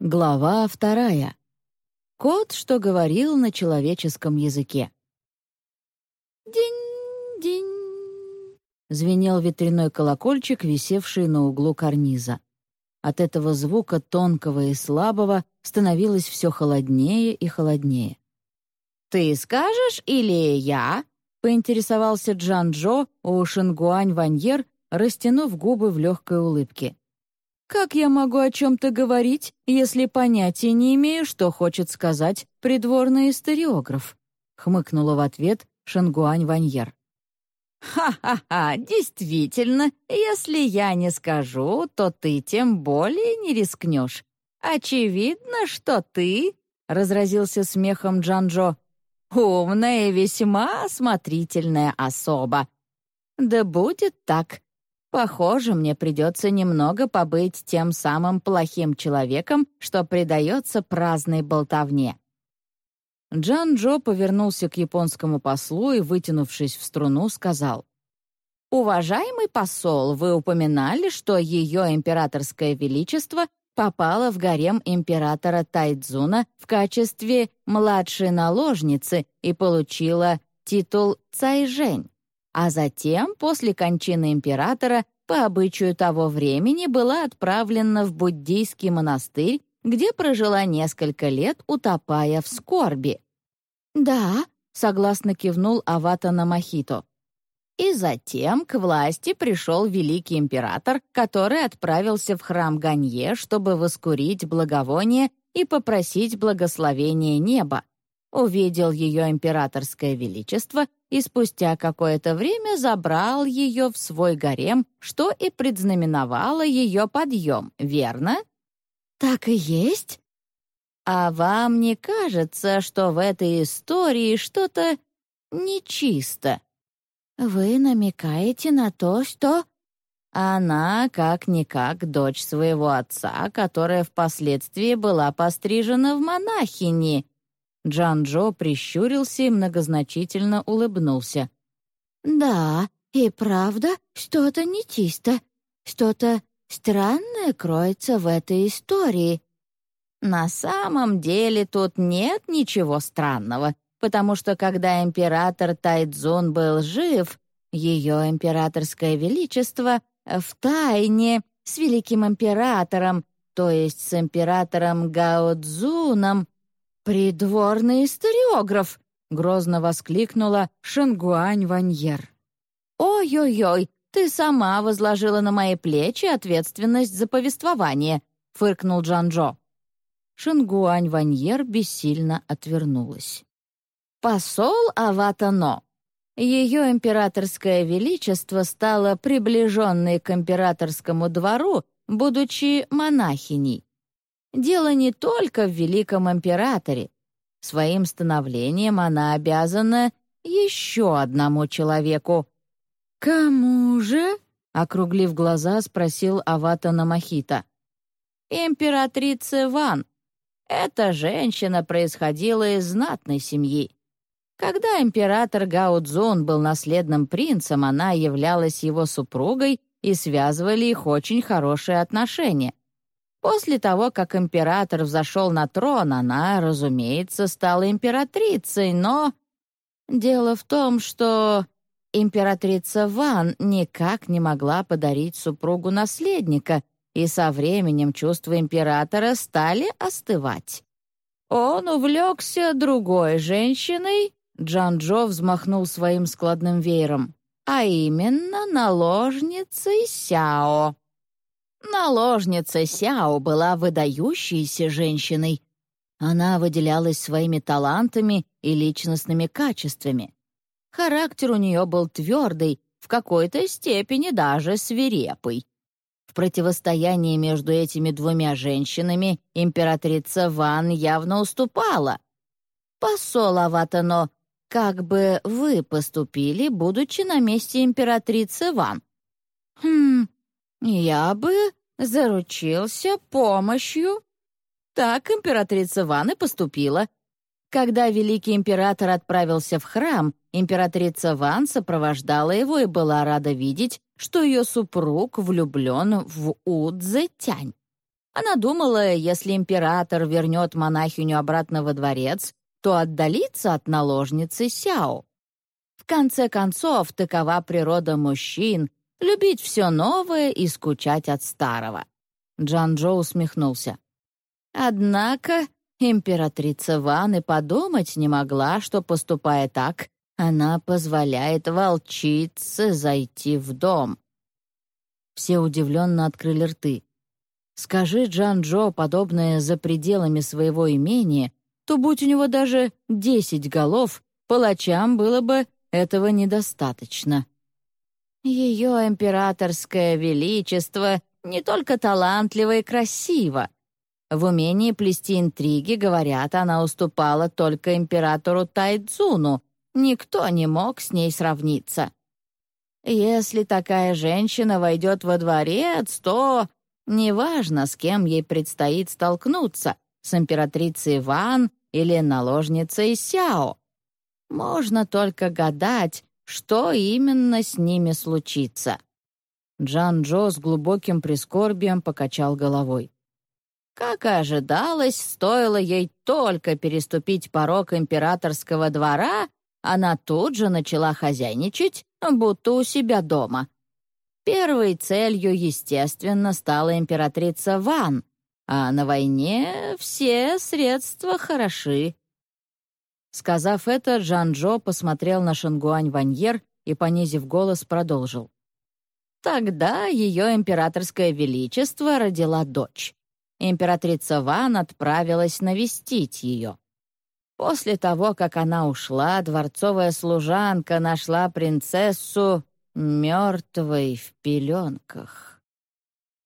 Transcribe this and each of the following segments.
Глава вторая. Кот, что говорил на человеческом языке. «Динь-динь!» — звенел ветряной колокольчик, висевший на углу карниза. От этого звука, тонкого и слабого, становилось все холоднее и холоднее. «Ты скажешь или я?» — поинтересовался Джан-Джо у Шингуань Ваньер, растянув губы в легкой улыбке. «Как я могу о чем-то говорить, если понятия не имею, что хочет сказать придворный историограф?» — хмыкнула в ответ Шангуань Ваньер. «Ха-ха-ха, действительно, если я не скажу, то ты тем более не рискнешь. Очевидно, что ты...» — разразился смехом Джанжо. «Умная весьма осмотрительная особа. Да будет так. Похоже, мне придется немного побыть тем самым плохим человеком, что предается праздной болтовне». Джан Джо повернулся к японскому послу и, вытянувшись в струну, сказал. «Уважаемый посол, вы упоминали, что ее императорское величество попало в гарем императора Тайдзуна в качестве младшей наложницы и получила титул Цайжэнь а затем, после кончины императора, по обычаю того времени была отправлена в буддийский монастырь, где прожила несколько лет, утопая в скорби. «Да», — согласно кивнул Авата Намахито. И затем к власти пришел великий император, который отправился в храм Ганье, чтобы воскурить благовоние и попросить благословения неба. Увидел ее императорское величество и спустя какое-то время забрал ее в свой гарем, что и предзнаменовало ее подъем, верно? «Так и есть?» «А вам не кажется, что в этой истории что-то нечисто?» «Вы намекаете на то, что...» Она, как-никак, дочь своего отца, которая впоследствии была пострижена в монахини, Джан-Джо прищурился и многозначительно улыбнулся. «Да, и правда, что-то не чисто, что-то странное кроется в этой истории». «На самом деле тут нет ничего странного, потому что когда император Тайцзун был жив, ее императорское величество в тайне с великим императором, то есть с императором Гао Цзуном, «Придворный историограф!» — грозно воскликнула Шангуань Ваньер. «Ой-ой-ой, ты сама возложила на мои плечи ответственность за повествование», — фыркнул Джанжо. Шангуань Ваньер бессильно отвернулась. «Посол Аватано. Ее императорское величество стало приближенной к императорскому двору, будучи монахиней. Дело не только в великом императоре. Своим становлением она обязана еще одному человеку. «Кому же?» — округлив глаза, спросил Авата Намахита. «Императрица Ван. Эта женщина происходила из знатной семьи. Когда император Гао Цзун был наследным принцем, она являлась его супругой и связывали их очень хорошие отношения. После того, как император взошел на трон, она, разумеется, стала императрицей, но... Дело в том, что императрица Ван никак не могла подарить супругу наследника, и со временем чувства императора стали остывать. Он увлекся другой женщиной, Джан-Джо взмахнул своим складным веером, а именно наложницей Сяо. Наложница Сяо была выдающейся женщиной. Она выделялась своими талантами и личностными качествами. Характер у нее был твердый, в какой-то степени даже свирепый. В противостоянии между этими двумя женщинами императрица Ван явно уступала. «Посол Аватано, как бы вы поступили, будучи на месте императрицы Ван?» «Хм, я бы заручился помощью. Так императрица Ван поступила. Когда великий император отправился в храм, императрица Ван сопровождала его и была рада видеть, что ее супруг влюблен в Удзе Тянь. Она думала, если император вернет монахиню обратно во дворец, то отдалится от наложницы Сяо. В конце концов, такова природа мужчин — любить все новое и скучать от старого. Джан Джо усмехнулся. Однако императрица Ван и подумать не могла, что, поступая так, она позволяет волчице зайти в дом. Все удивленно открыли рты. Скажи Джан-Джо подобное за пределами своего имения, то будь у него даже десять голов, палачам было бы этого недостаточно. Ее императорское величество не только талантливо и красиво. В умении плести интриги, говорят, она уступала только императору Тайцзуну, никто не мог с ней сравниться. Если такая женщина войдет во дворец, то неважно, с кем ей предстоит столкнуться, с императрицей Ван или наложницей Сяо. Можно только гадать, что именно с ними случится. Джан Джо с глубоким прискорбием покачал головой. Как и ожидалось, стоило ей только переступить порог императорского двора, она тут же начала хозяйничать, будто у себя дома. Первой целью, естественно, стала императрица Ван, а на войне все средства хороши. Сказав это, Джан-Джо посмотрел на Шангуань Ваньер и, понизив голос, продолжил. Тогда ее императорское величество родила дочь. Императрица Ван отправилась навестить ее. После того, как она ушла, дворцовая служанка нашла принцессу мертвой в пеленках.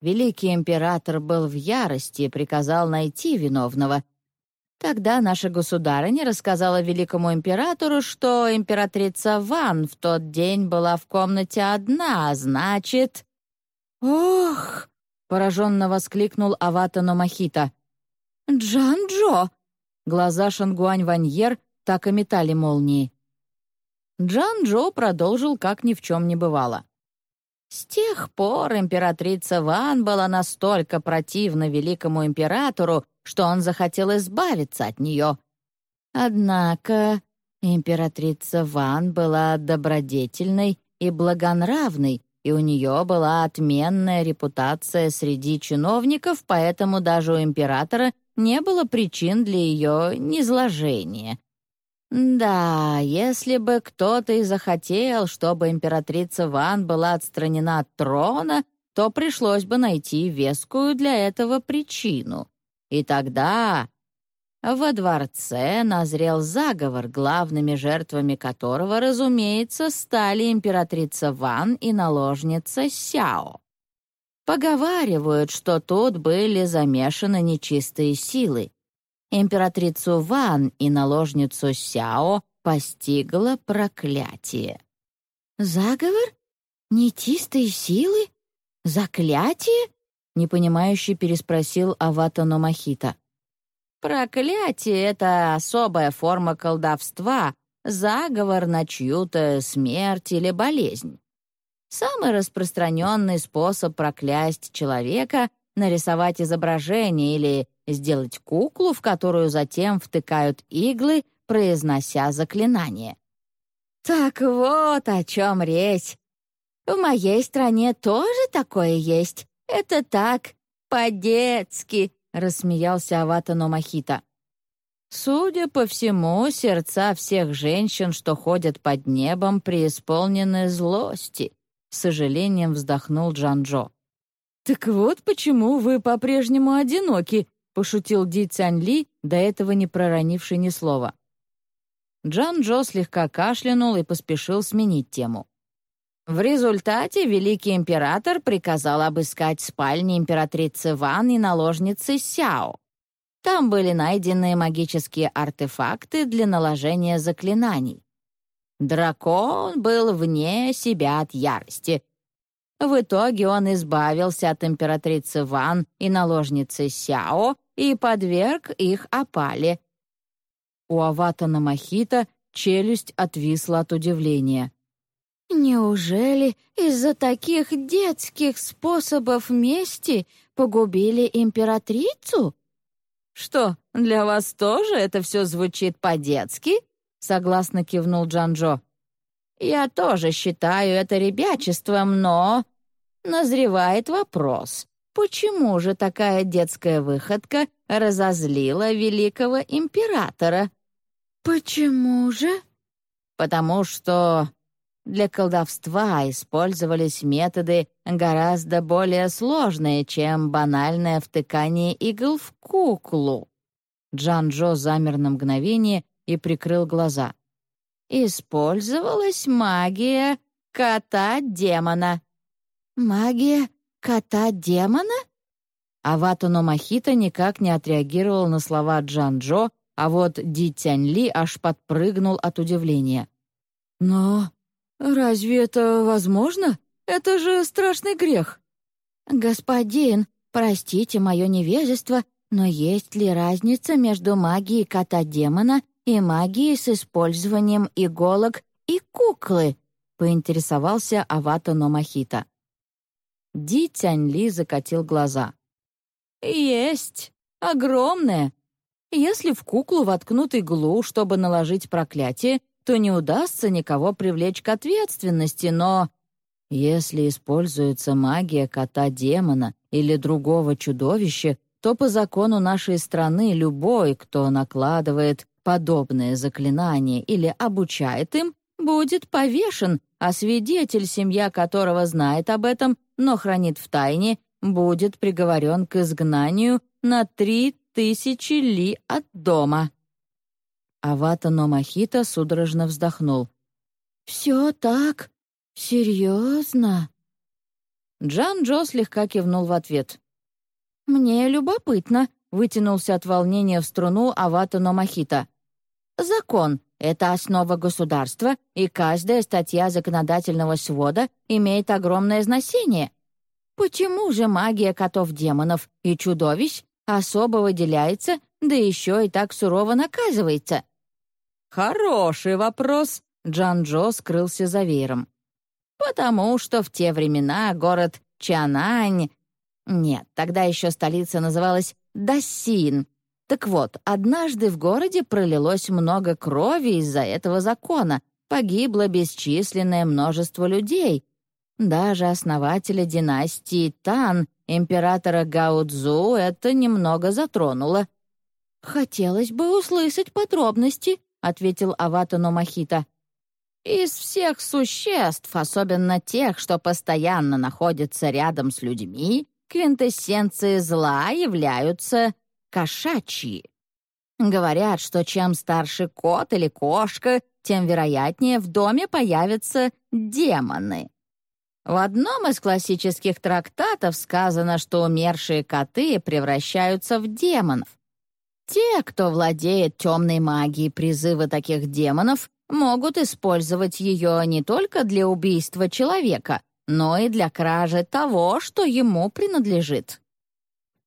Великий император был в ярости и приказал найти виновного. Тогда наша государыня рассказала великому императору, что императрица Ван в тот день была в комнате одна, а значит... «Ох!» — пораженно воскликнул Аватано Махита. «Джан-Джо!» Глаза Шангуань Ваньер так и метали молнии. Джан Джо продолжил, как ни в чем не бывало. С тех пор императрица Ван была настолько противна великому императору, что он захотел избавиться от нее. Однако императрица Ван была добродетельной и благонравной, и у нее была отменная репутация среди чиновников, поэтому даже у императора не было причин для ее низложения. Да, если бы кто-то и захотел, чтобы императрица Ван была отстранена от трона, то пришлось бы найти вескую для этого причину. И тогда во дворце назрел заговор, главными жертвами которого, разумеется, стали императрица Ван и наложница Сяо. Поговаривают, что тут были замешаны нечистые силы. Императрицу Ван и наложницу Сяо постигло проклятие. «Заговор? Нечистые силы? Заклятие?» — непонимающе переспросил Авата Номахита. «Проклятие — это особая форма колдовства, заговор на чью-то смерть или болезнь. Самый распространенный способ проклясть человека — нарисовать изображение или сделать куклу, в которую затем втыкают иглы, произнося заклинание. «Так вот о чем речь. В моей стране тоже такое есть. Это так, по-детски», — рассмеялся Аватано Махита. Судя по всему, сердца всех женщин, что ходят под небом, преисполнены злости. С сожалением вздохнул Джанжо. «Так вот почему вы по-прежнему одиноки», — пошутил Ди Цянь Ли, до этого не проронивший ни слова. Джан-Джо слегка кашлянул и поспешил сменить тему. В результате великий император приказал обыскать спальни императрицы Ван и наложницы Сяо. Там были найдены магические артефакты для наложения заклинаний. Дракон был вне себя от ярости. В итоге он избавился от императрицы Ван и наложницы Сяо и подверг их опале. У Аватана Махита челюсть отвисла от удивления. «Неужели из-за таких детских способов мести погубили императрицу?» «Что, для вас тоже это все звучит по-детски?» — согласно кивнул Джанжо. «Я тоже считаю это ребячеством, но...» Назревает вопрос, почему же такая детская выходка разозлила великого императора? «Почему же?» «Потому что для колдовства использовались методы гораздо более сложные, чем банальное втыкание игл в куклу. Джан-Джо замер на мгновение и прикрыл глаза. Использовалась магия кота-демона. «Магия кота-демона?» Аватано Махита никак не отреагировал на слова Джан-Джо, а вот Ди Тянь Ли аж подпрыгнул от удивления. «Но разве это возможно? Это же страшный грех!» «Господин, простите мое невежество, но есть ли разница между магией кота-демона и магией с использованием иголок и куклы?» — поинтересовался Авато Номахита. Ди Тяньли закатил глаза. «Есть. Огромная. Если в куклу воткнут иглу, чтобы наложить проклятие, то не удастся никого привлечь к ответственности, но если используется магия кота-демона или другого чудовища, то по закону нашей страны любой, кто накладывает подобные заклинания или обучает им, будет повешен, а свидетель, семья которого знает об этом, но хранит в тайне, будет приговорен к изгнанию на три тысячи ли от дома. Авата Номахита судорожно вздохнул. «Все так? Серьезно?» Джан Джо слегка кивнул в ответ. «Мне любопытно», — вытянулся от волнения в струну Авата Номахита. «Закон — это основа государства, и каждая статья законодательного свода имеет огромное значение. Почему же магия котов-демонов и чудовищ особо выделяется, да еще и так сурово наказывается?» «Хороший вопрос», — Джан-Джо скрылся за веером. «Потому что в те времена город Чанань нет, тогда еще столица называлась Дасин. Так вот, однажды в городе пролилось много крови из-за этого закона, погибло бесчисленное множество людей. Даже основателя династии Тан, императора Гао Цзу, это немного затронуло. «Хотелось бы услышать подробности», — ответил Аватано Махита. «Из всех существ, особенно тех, что постоянно находятся рядом с людьми, квинтэссенцией зла являются кошачьи. Говорят, что чем старше кот или кошка, тем вероятнее в доме появятся демоны. В одном из классических трактатов сказано, что умершие коты превращаются в демонов. Те, кто владеет темной магией призыва таких демонов, могут использовать ее не только для убийства человека, но и для кражи того, что ему принадлежит.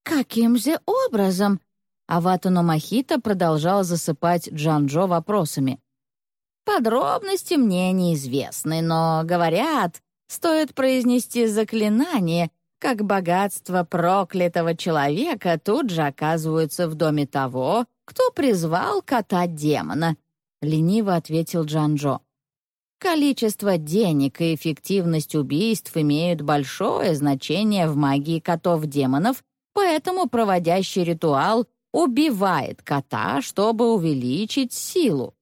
«Каким же образом?» Аватуно Махита продолжал засыпать Джанжо вопросами. «Подробности мне неизвестны, но, говорят, стоит произнести заклинание, как богатство проклятого человека тут же оказываются в доме того, кто призвал кота-демона», — лениво ответил Джанжо. Количество денег и эффективность убийств имеют большое значение в магии котов-демонов, поэтому проводящий ритуал убивает кота, чтобы увеличить силу.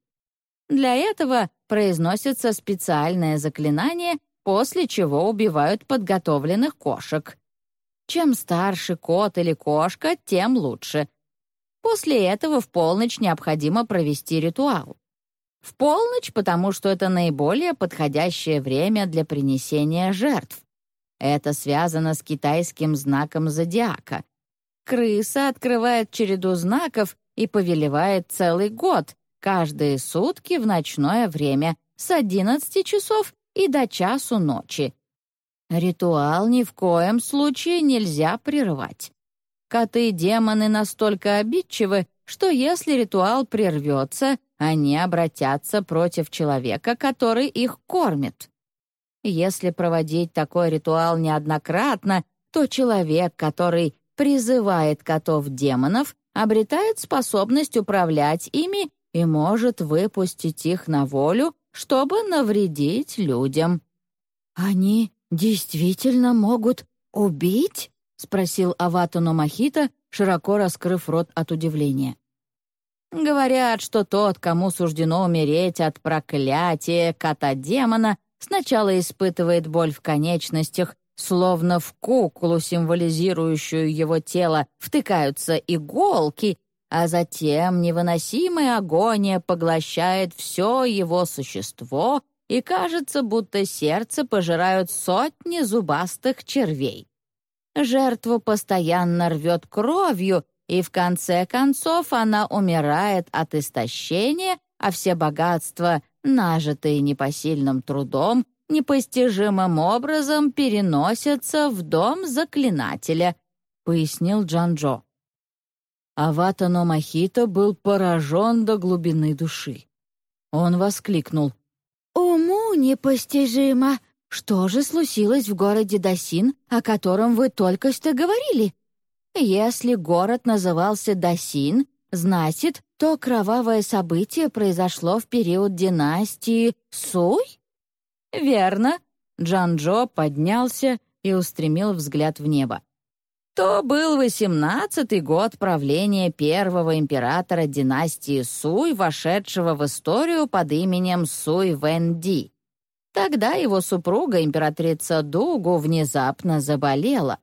Для этого произносится специальное заклинание, после чего убивают подготовленных кошек. Чем старше кот или кошка, тем лучше. После этого в полночь необходимо провести ритуал. В полночь, потому что это наиболее подходящее время для принесения жертв. Это связано с китайским знаком зодиака. Крыса открывает череду знаков и повелевает целый год, каждые сутки в ночное время, с 11 часов и до часу ночи. Ритуал ни в коем случае нельзя прерывать. Коты-демоны настолько обидчивы, что если ритуал прервется, они обратятся против человека, который их кормит. Если проводить такой ритуал неоднократно, то человек, который призывает котов-демонов, обретает способность управлять ими и может выпустить их на волю, чтобы навредить людям. «Они действительно могут убить?» — спросил Аватуно Махита, широко раскрыв рот от удивления. Говорят, что тот, кому суждено умереть от проклятия кота-демона, сначала испытывает боль в конечностях, словно в куклу, символизирующую его тело, втыкаются иголки, а затем невыносимая агония поглощает все его существо, и кажется, будто сердце пожирают сотни зубастых червей. Жертву постоянно рвет кровью, и в конце концов она умирает от истощения, а все богатства, нажитые непосильным трудом, непостижимым образом переносятся в дом заклинателя», — пояснил Джанжо. Аватано Махито был поражен до глубины души. Он воскликнул. «Уму непостижимо! Что же случилось в городе Дасин, о котором вы только что говорили? Если город назывался Дасин, значит, то кровавое событие произошло в период династии Суй? Верно. Джанжо поднялся и устремил взгляд в небо. То был восемнадцатый год правления первого императора династии Суй, вошедшего в историю под именем Суй Вэнди. Тогда его супруга, императрица Дугу, внезапно заболела.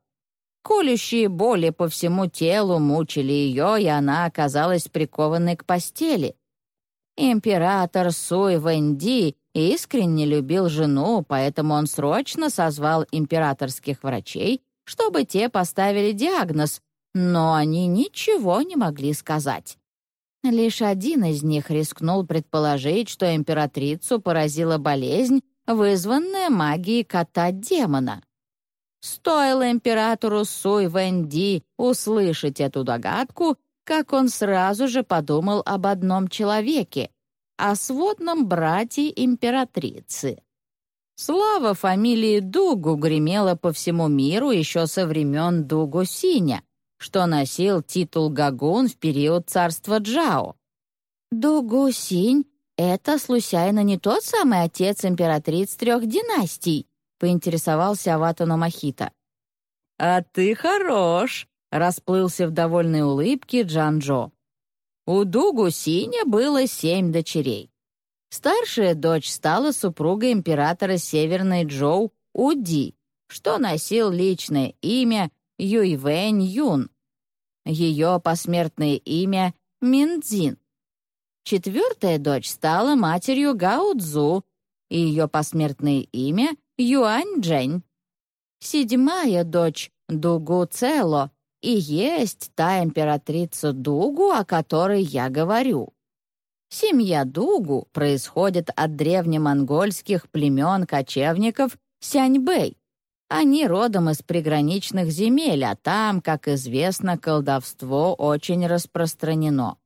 Колющие боли по всему телу мучили ее, и она оказалась прикованной к постели. Император Суй Вэнди искренне любил жену, поэтому он срочно созвал императорских врачей, чтобы те поставили диагноз, но они ничего не могли сказать. Лишь один из них рискнул предположить, что императрицу поразила болезнь, вызванная магией кота-демона. Стоило императору Суй Вэнди услышать эту догадку, как он сразу же подумал об одном человеке, о сводном брате императрицы. Слава фамилии Дугу гремела по всему миру еще со времен Дугу Синя, что носил титул Гагун в период царства Джао. Дугу Синь — это, случайно, не тот самый отец императриц трех династий, поинтересовался Аватано Махита. «А ты хорош!» — расплылся в довольной улыбке Джанжо. У Дугу Синя было семь дочерей. Старшая дочь стала супругой императора Северной Джоу Уди, что носил личное имя Юйвэнь Юн. Ее посмертное имя — Миндзин. Четвертая дочь стала матерью Гао Цзу, и ее посмертное имя Юань Джень. Седьмая дочь Дугу Цело и есть та императрица Дугу, о которой я говорю. Семья Дугу происходит от древнемонгольских племен кочевников Сяньбэй. Они родом из приграничных земель, а там, как известно, колдовство очень распространено.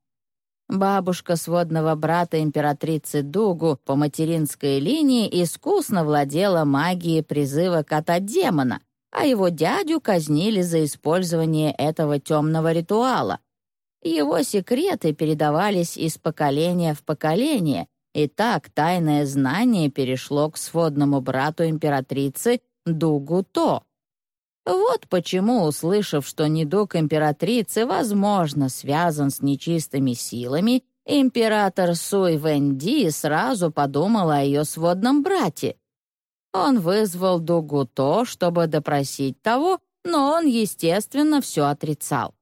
Бабушка сводного брата императрицы Дугу по материнской линии искусно владела магией призыва кота-демона, а его дядю казнили за использование этого темного ритуала. Его секреты передавались из поколения в поколение, и так тайное знание перешло к сводному брату императрицы Дугу-То. Вот почему, услышав, что недуг императрицы, возможно, связан с нечистыми силами, император Суй Вэнди сразу подумал о ее сводном брате. Он вызвал Дугуто, чтобы допросить того, но он, естественно, все отрицал.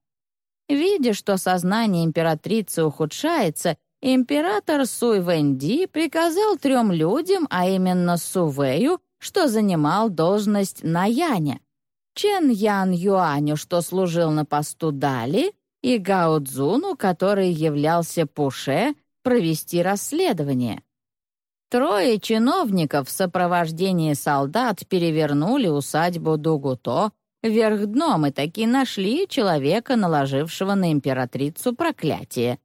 Видя, что сознание императрицы ухудшается, император Суй Вэнди приказал трем людям, а именно Сувею, что занимал должность Наяня, Чен Ян Юаню, что служил на посту Дали, и Гао Цзуну, который являлся Пуше, провести расследование. Трое чиновников в сопровождении солдат перевернули усадьбу Дугуто вверх дном и таки нашли человека, наложившего на императрицу проклятие.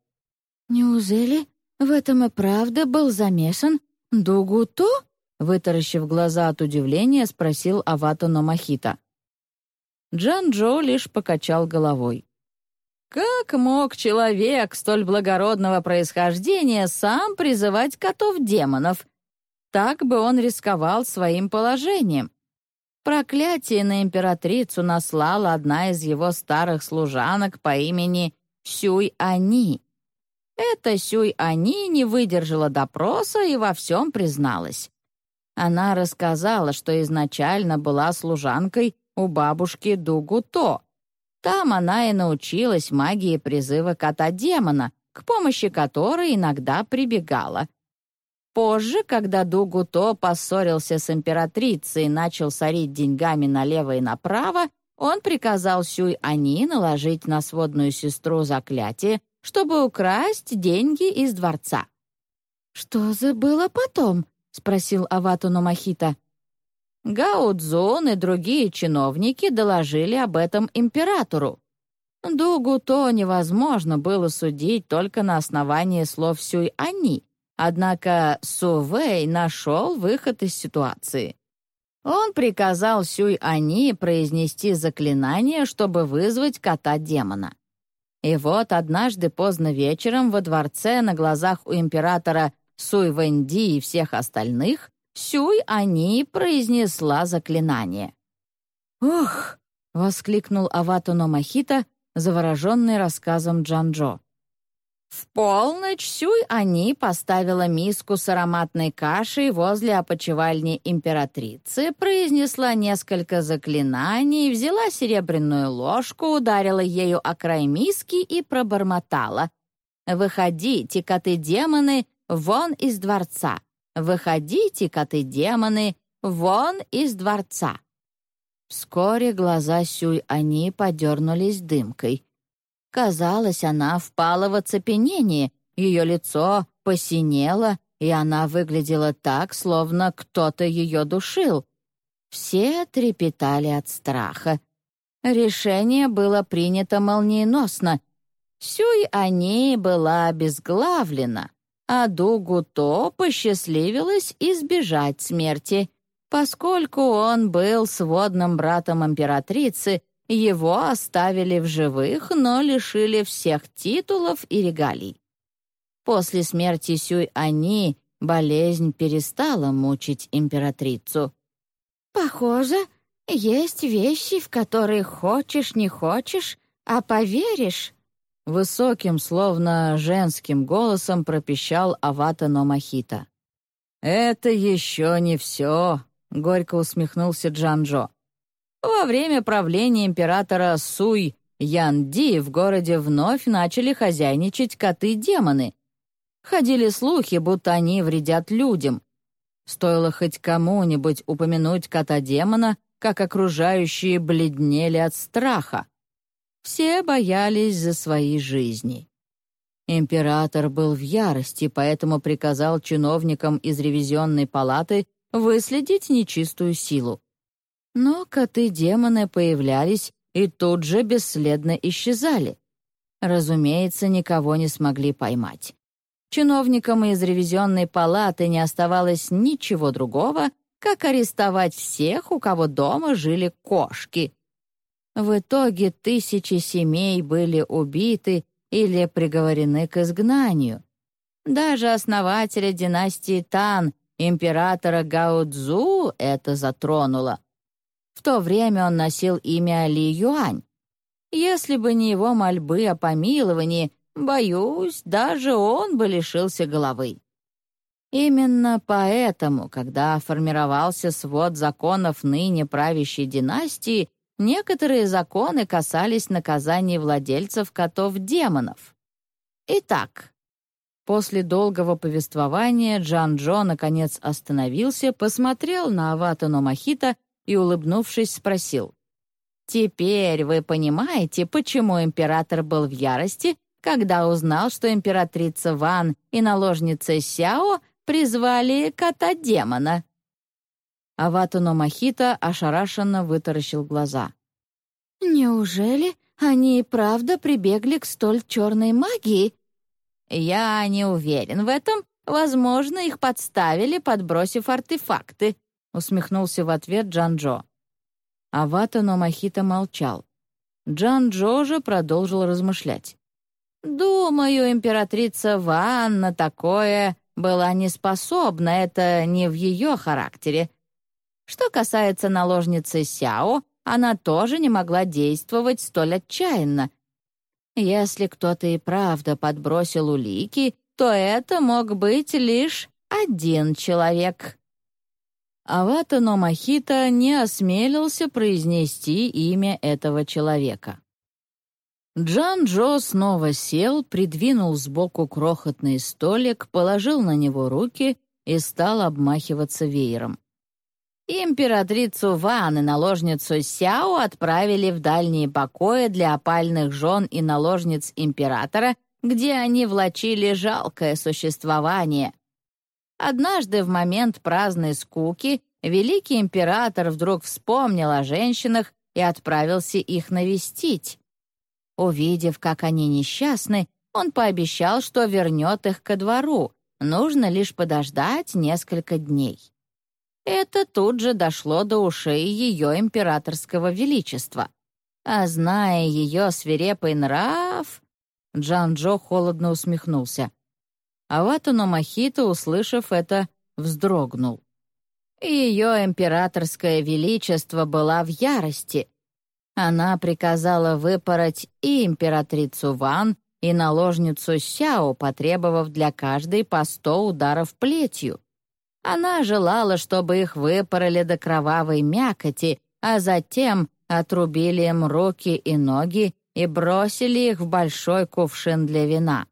«Неужели в этом и правда был замешан Дугуто?» Вытаращив глаза от удивления, спросил Авато Номахита. Джан-Джо лишь покачал головой. Как мог человек столь благородного происхождения сам призывать котов-демонов? Так бы он рисковал своим положением. Проклятие на императрицу наслала одна из его старых служанок по имени Сюй-Ани. Эта Сюй-Ани не выдержала допроса и во всем призналась. Она рассказала, что изначально была служанкой у бабушки Дугуто. Там она и научилась магии призыва кота-демона, к помощи которой иногда прибегала. Позже, когда Дугуто поссорился с императрицей и начал сорить деньгами налево и направо, он приказал Сюй-Ани наложить на сводную сестру заклятие, чтобы украсть деньги из дворца. «Что за было потом?» — спросил Аватуну Махита. Гаудзун и другие чиновники доложили об этом императору. Дугу то невозможно было судить только на основании слов Сюй-Ани, однако Сувэй нашел выход из ситуации. Он приказал Сюй-Ани произнести заклинание, чтобы вызвать кота-демона. И вот однажды поздно вечером во дворце на глазах у императора Суй-Вэнди и всех остальных Сюй-Ани произнесла заклинание. «Ох!» — воскликнул Аватуно Махита, завороженный рассказом Джанжо. В полночь Сюй-Ани поставила миску с ароматной кашей возле опочивальни императрицы, произнесла несколько заклинаний, взяла серебряную ложку, ударила ею о край миски и пробормотала. «Выходите, коты-демоны, вон из дворца! «Выходите, коты-демоны, вон из дворца!» Вскоре глаза Сюй-Ани подернулись дымкой. Казалось, она впала в оцепенение, ее лицо посинело, и она выглядела так, словно кто-то ее душил. Все трепетали от страха. Решение было принято молниеносно. Сюй-Ани была обезглавлена а Дугу то посчастливилось избежать смерти. Поскольку он был сводным братом императрицы, его оставили в живых, но лишили всех титулов и регалий. После смерти Сюй-Ани болезнь перестала мучить императрицу. «Похоже, есть вещи, в которые хочешь, не хочешь, а поверишь», Высоким, словно женским голосом пропищал Авата Номахита. «Это еще не все», — горько усмехнулся Джанжо. Во время правления императора Суй Янди в городе вновь начали хозяйничать коты-демоны. Ходили слухи, будто они вредят людям. Стоило хоть кому-нибудь упомянуть кота-демона, как окружающие бледнели от страха. Все боялись за свои жизни. Император был в ярости, поэтому приказал чиновникам из ревизионной палаты выследить нечистую силу. Но коты-демоны появлялись и тут же бесследно исчезали. Разумеется, никого не смогли поймать. Чиновникам из ревизионной палаты не оставалось ничего другого, как арестовать всех, у кого дома жили кошки, в итоге тысячи семей были убиты или приговорены к изгнанию. Даже основателя династии Тан, императора Гао-Цзу, это затронуло. В то время он носил имя Ли Юань. Если бы не его мольбы о помиловании, боюсь, даже он бы лишился головы. Именно поэтому, когда формировался свод законов ныне правящей династии, Некоторые законы касались наказаний владельцев котов-демонов. Итак, после долгого повествования Джан-Джо наконец остановился, посмотрел на Аватану Махита и, улыбнувшись, спросил. «Теперь вы понимаете, почему император был в ярости, когда узнал, что императрица Ван и наложница Сяо призвали кота-демона?» Аватуно Махита ошарашенно вытаращил глаза. «Неужели они и правда прибегли к столь черной магии?» «Я не уверен в этом. Возможно, их подставили, подбросив артефакты», — усмехнулся в ответ Джанжо. Авата Номахита молчал. Джан Джожа продолжил размышлять. «Думаю, императрица Ванна такое была не способна, это не в ее характере. Что касается наложницы Сяо, она тоже не могла действовать столь отчаянно. Если кто-то и правда подбросил улики, то это мог быть лишь один человек. Авата Номахита не осмелился произнести имя этого человека. Джан Джо снова сел, придвинул сбоку крохотный столик, положил на него руки и стал обмахиваться веером. Императрицу Ван и наложницу Сяо отправили в дальние покои для опальных жен и наложниц императора, где они влачили жалкое существование, Однажды в момент праздной скуки великий император вдруг вспомнил о женщинах и отправился их навестить. Увидев, как они несчастны, он пообещал, что вернет их ко двору, нужно лишь подождать несколько дней. Это тут же дошло до ушей ее императорского величества. А зная ее свирепый нрав... Джан-Джо холодно усмехнулся. Аватуно Махито, услышав это, вздрогнул. Ее императорское величество была в ярости. Она приказала выпороть и императрицу Ван, и наложницу Сяо, потребовав для каждой по сто ударов плетью. Она желала, чтобы их выпороли до кровавой мякоти, а затем отрубили им руки и ноги и бросили их в большой кувшин для вина.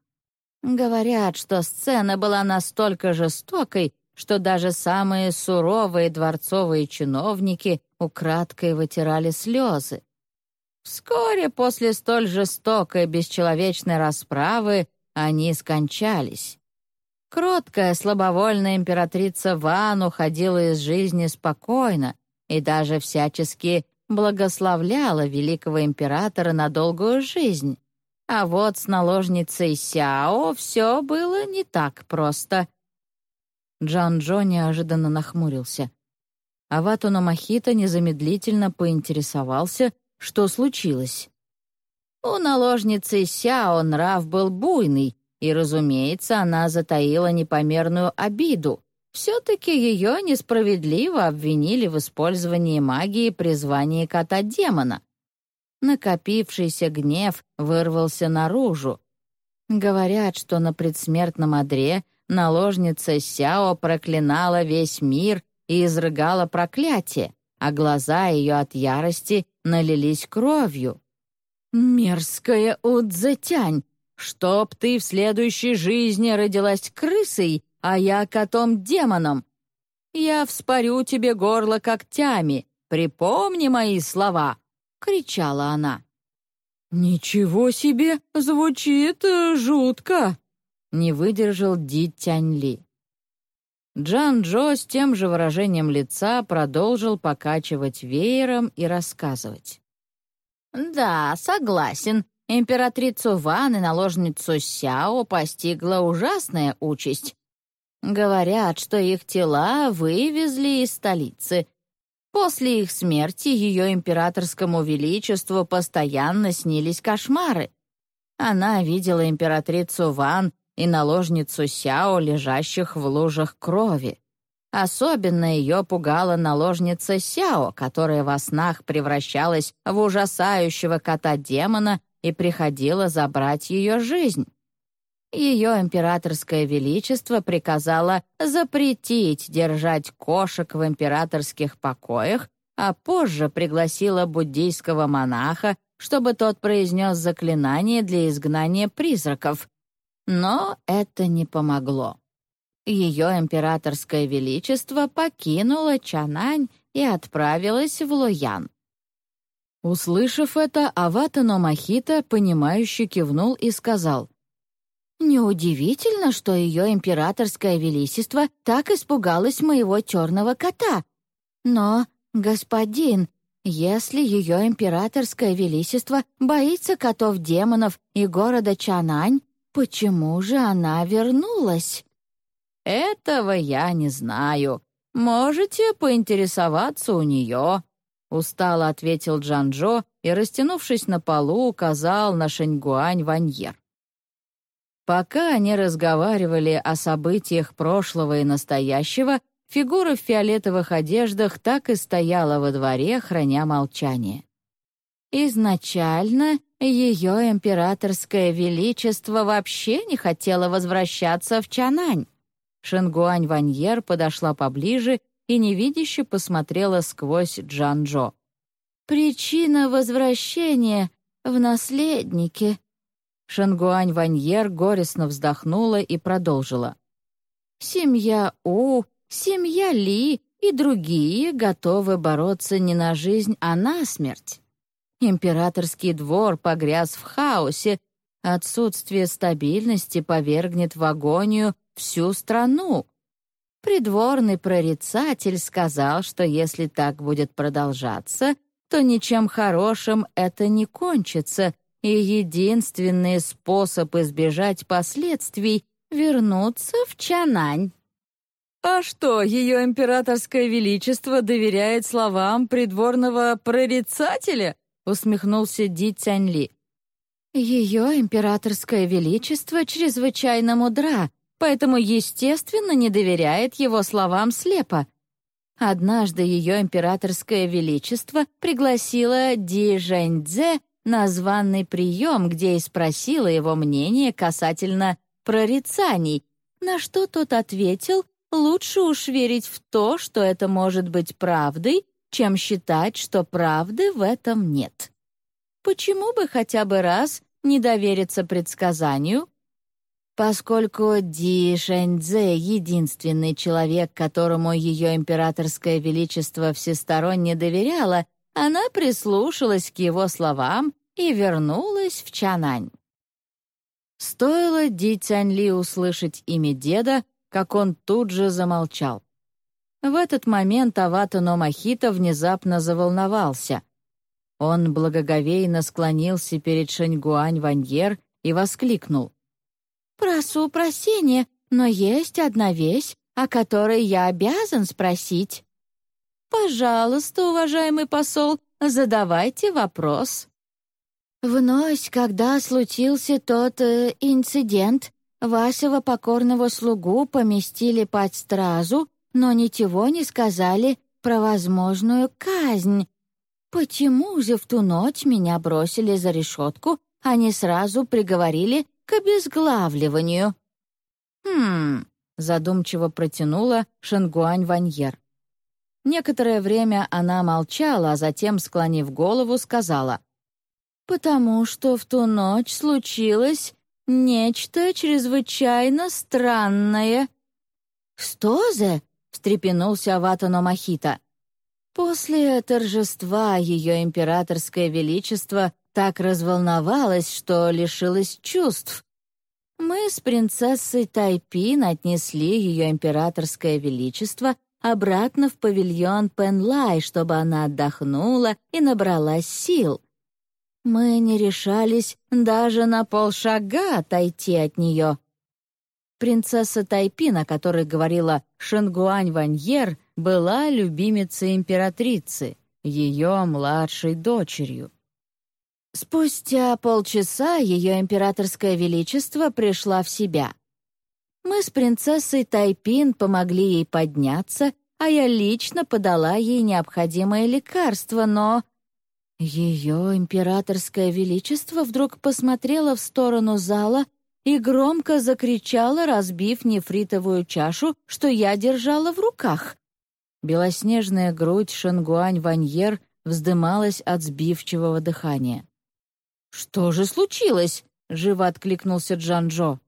Говорят, что сцена была настолько жестокой, что даже самые суровые дворцовые чиновники украдкой вытирали слезы. Вскоре после столь жестокой бесчеловечной расправы они скончались. Кроткая, слабовольная императрица Ван уходила из жизни спокойно и даже всячески благословляла великого императора на долгую жизнь. А вот с наложницей Сяо все было не так просто. Джан Джо неожиданно нахмурился. Аватуна Махита незамедлительно поинтересовался, что случилось. У наложницы Сяо нрав был буйный, и, разумеется, она затаила непомерную обиду. Все-таки ее несправедливо обвинили в использовании магии при звании кота-демона. Накопившийся гнев вырвался наружу. Говорят, что на предсмертном одре наложница Сяо проклинала весь мир и изрыгала проклятие, а глаза ее от ярости налились кровью. «Мерзкая Удзетянь! Чтоб ты в следующей жизни родилась крысой, а я котом-демоном! Я вспорю тебе горло когтями, припомни мои слова!» Кричала она. «Ничего себе! Звучит э, жутко!» — не выдержал Ди Тянь Ли. Джан Джо с тем же выражением лица продолжил покачивать веером и рассказывать. «Да, согласен. Императрицу Ван и наложницу Сяо постигла ужасная участь. Говорят, что их тела вывезли из столицы, После их смерти ее императорскому величеству постоянно снились кошмары. Она видела императрицу Ван и наложницу Сяо, лежащих в лужах крови. Особенно ее пугала наложница Сяо, которая во снах превращалась в ужасающего кота-демона и приходила забрать ее жизнь ее императорское величество приказало запретить держать кошек в императорских покоях, а позже пригласила буддийского монаха, чтобы тот произнес заклинание для изгнания призраков. Но это не помогло. Ее императорское величество покинуло Чанань и отправилось в Лоян. Услышав это, Авата Номахита, понимающе кивнул и сказал — Неудивительно, что ее императорское величество так испугалось моего черного кота. Но, господин, если ее императорское величество боится котов-демонов и города Чанань, почему же она вернулась? Этого я не знаю. Можете поинтересоваться у нее. — устало ответил Джанжо и, растянувшись на полу, указал на Шэньгуань Ваньер. Пока они разговаривали о событиях прошлого и настоящего, фигура в фиолетовых одеждах так и стояла во дворе, храня молчание. Изначально ее императорское величество вообще не хотело возвращаться в Чанань. Шенгуань Ваньер подошла поближе и невидяще посмотрела сквозь Джанжо. «Причина возвращения в наследнике», Шангуань Ваньер горестно вздохнула и продолжила. «Семья У, семья Ли и другие готовы бороться не на жизнь, а на смерть. Императорский двор погряз в хаосе, отсутствие стабильности повергнет в агонию всю страну. Придворный прорицатель сказал, что если так будет продолжаться, то ничем хорошим это не кончится — и единственный способ избежать последствий — вернуться в Чанань. «А что, ее императорское величество доверяет словам придворного прорицателя?» — усмехнулся Ди Цяньли. «Ее императорское величество чрезвычайно мудра, поэтому, естественно, не доверяет его словам слепо. Однажды ее императорское величество пригласило Ди Жэньцзе на званный прием, где и спросила его мнение касательно прорицаний, на что тот ответил, лучше уж верить в то, что это может быть правдой, чем считать, что правды в этом нет. Почему бы хотя бы раз не довериться предсказанию? Поскольку Ди Шэньцзе — единственный человек, которому ее императорское величество всесторонне доверяло, она прислушалась к его словам и вернулась в Чанань. Стоило Ди Цяньли услышать имя деда, как он тут же замолчал. В этот момент Авата Номахита внезапно заволновался. Он благоговейно склонился перед Шэньгуань Ваньер и воскликнул. «Прошу прощения, но есть одна вещь, о которой я обязан спросить. Пожалуйста, уважаемый посол, задавайте вопрос». Вновь, когда случился тот э, инцидент, вашего покорного слугу поместили под стражу, но ничего не сказали про возможную казнь. Почему же в ту ночь меня бросили за решетку, а не сразу приговорили к обезглавливанию?» «Хм...» — задумчиво протянула Шангуань Ваньер. Некоторое время она молчала, а затем, склонив голову, сказала, «Потому что в ту ночь случилось нечто чрезвычайно странное». «Что же?» — встрепенулся Аватано Махита. После торжества ее императорское величество так разволновалось, что лишилось чувств. Мы с принцессой Тайпин отнесли ее императорское величество обратно в павильон Пенлай, чтобы она отдохнула и набралась сил. Мы не решались даже на полшага отойти от нее. Принцесса Тайпин, о которой говорила Шенгуань Ваньер, была любимицей императрицы, ее младшей дочерью. Спустя полчаса ее императорское величество пришла в себя — мы с принцессой Тайпин помогли ей подняться, а я лично подала ей необходимое лекарство, но... Ее императорское величество вдруг посмотрела в сторону зала и громко закричала, разбив нефритовую чашу, что я держала в руках. Белоснежная грудь Шангуань Ваньер вздымалась от сбивчивого дыхания. «Что же случилось?» — живо откликнулся Джанжо.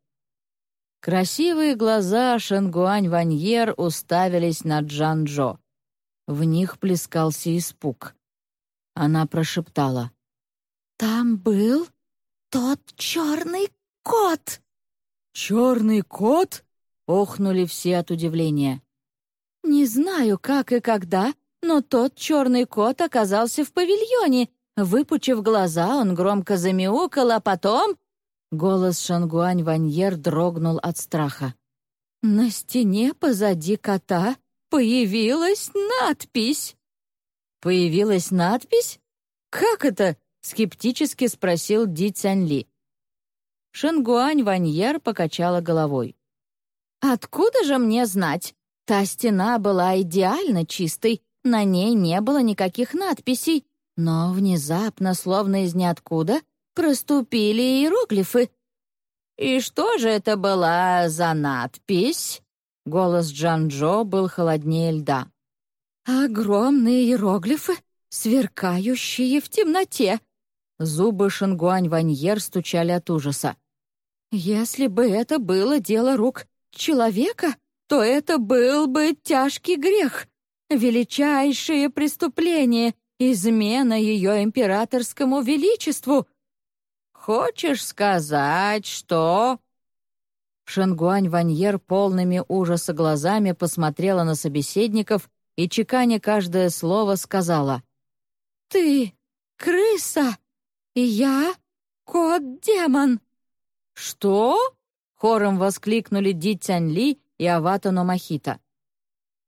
Красивые глаза Шангуань Ваньер уставились на Джанжо. В них плескался испуг. Она прошептала. «Там был тот черный кот!» «Черный кот?» — охнули все от удивления. «Не знаю, как и когда, но тот черный кот оказался в павильоне. Выпучив глаза, он громко замяукал, а потом Голос Шангуань Ваньер дрогнул от страха. На стене позади кота появилась надпись. Появилась надпись? Как это? скептически спросил Ди Цянли. Шенгуань Ваньер покачала головой. «Откуда же мне знать? Та стена была идеально чистой, на ней не было никаких надписей, но внезапно, словно из ниоткуда, проступили иероглифы. «И что же это была за надпись?» Голос Джан-Джо был холоднее льда. «Огромные иероглифы, сверкающие в темноте!» Зубы Шангуань-Ваньер стучали от ужаса. «Если бы это было дело рук человека, то это был бы тяжкий грех, величайшее преступление, измена ее императорскому величеству. Хочешь сказать, что...» Шангуань Ваньер полными ужаса глазами посмотрела на собеседников и, чеканя каждое слово, сказала «Ты — крыса, и я — кот-демон». «Что?» — хором воскликнули Ди Цянь Ли и Авата Номахита.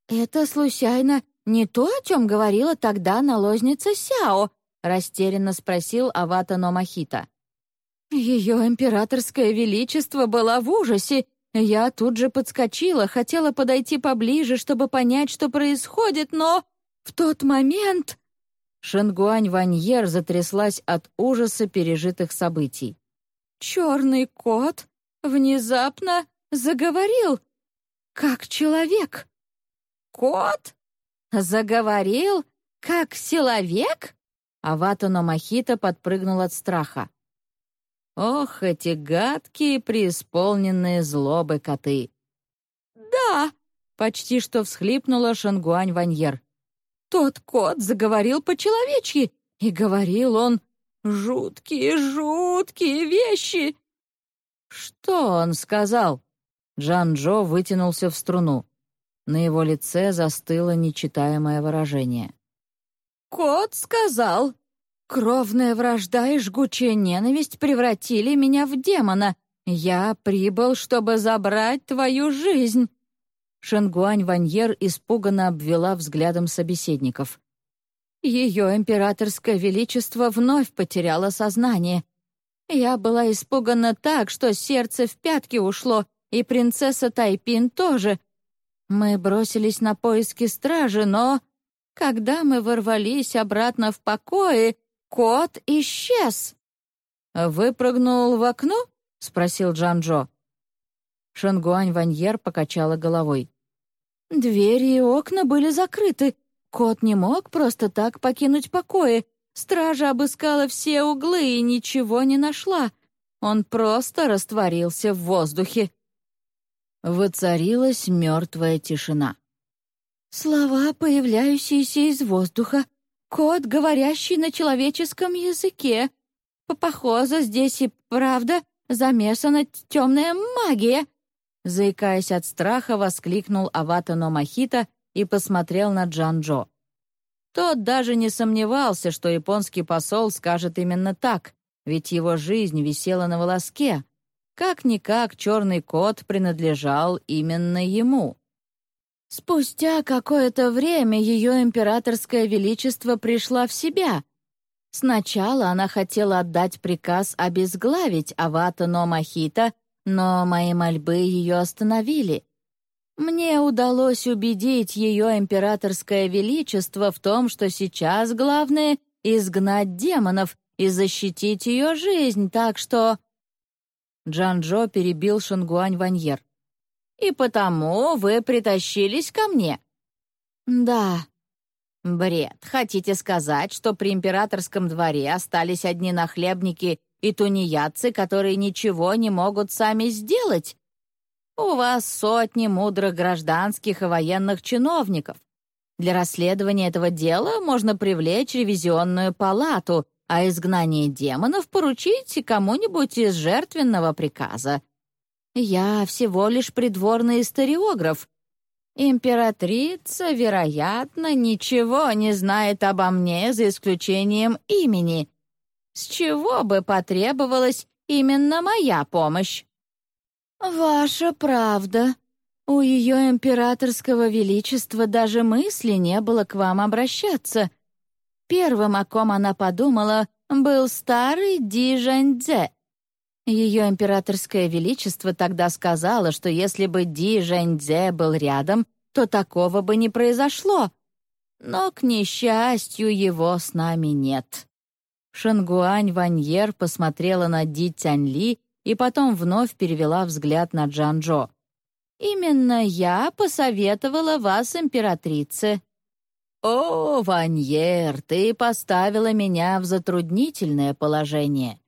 «Это, случайно, не то, о чем говорила тогда наложница Сяо?» — растерянно спросил Авата Номахита. Ее императорское величество была в ужасе. Я тут же подскочила, хотела подойти поближе, чтобы понять, что происходит, но в тот момент... Шенгуань Ваньер затряслась от ужаса пережитых событий. Черный кот внезапно заговорил, как человек. «Кот? Заговорил, как человек?» Аватано Махита подпрыгнул от страха. Ох, эти гадкие, преисполненные злобы коты! «Да!» — почти что всхлипнула Шангуань Ваньер. «Тот кот заговорил по-человечьи, и говорил он жуткие, жуткие вещи!» «Что он сказал?» Джан-Джо вытянулся в струну. На его лице застыло нечитаемое выражение. «Кот сказал, Кровная вражда и жгучая ненависть превратили меня в демона. Я прибыл, чтобы забрать твою жизнь». Шенгуань Ваньер испуганно обвела взглядом собеседников. Ее императорское величество вновь потеряло сознание. Я была испугана так, что сердце в пятки ушло, и принцесса Тайпин тоже. Мы бросились на поиски стражи, но... Когда мы ворвались обратно в покое, Кот исчез!» «Выпрыгнул в окно?» — спросил Джанжо. Шангуань Ваньер покачала головой. «Двери и окна были закрыты. Кот не мог просто так покинуть покои. Стража обыскала все углы и ничего не нашла. Он просто растворился в воздухе». Воцарилась мертвая тишина. Слова, появляющиеся из воздуха, Кот, говорящий на человеческом языке. Похоже, здесь и правда замешана темная магия!» Заикаясь от страха, воскликнул Авата Номахита и посмотрел на Джан-Джо. Тот даже не сомневался, что японский посол скажет именно так, ведь его жизнь висела на волоске. Как-никак черный кот принадлежал именно ему. Спустя какое-то время ее императорское величество пришла в себя. Сначала она хотела отдать приказ обезглавить Авата Номахита, но мои мольбы ее остановили. Мне удалось убедить ее императорское величество в том, что сейчас главное — изгнать демонов и защитить ее жизнь, так что...» Джан-Джо перебил Шангуань Ваньер и потому вы притащились ко мне». «Да». «Бред. Хотите сказать, что при императорском дворе остались одни нахлебники и тунеядцы, которые ничего не могут сами сделать? У вас сотни мудрых гражданских и военных чиновников. Для расследования этого дела можно привлечь ревизионную палату, а изгнание демонов поручить кому-нибудь из жертвенного приказа. Я всего лишь придворный историограф. Императрица, вероятно, ничего не знает обо мне, за исключением имени. С чего бы потребовалась именно моя помощь? Ваша правда. У ее императорского величества даже мысли не было к вам обращаться. Первым, о ком она подумала, был старый Ди Жэньцзе. Ее императорское величество тогда сказала, что если бы Ди Жэньцзе был рядом, то такого бы не произошло. Но, к несчастью, его с нами нет. Шангуань Ваньер посмотрела на Ди Тяньли и потом вновь перевела взгляд на Джанжо. «Именно я посоветовала вас, императрице». «О, Ваньер, ты поставила меня в затруднительное положение.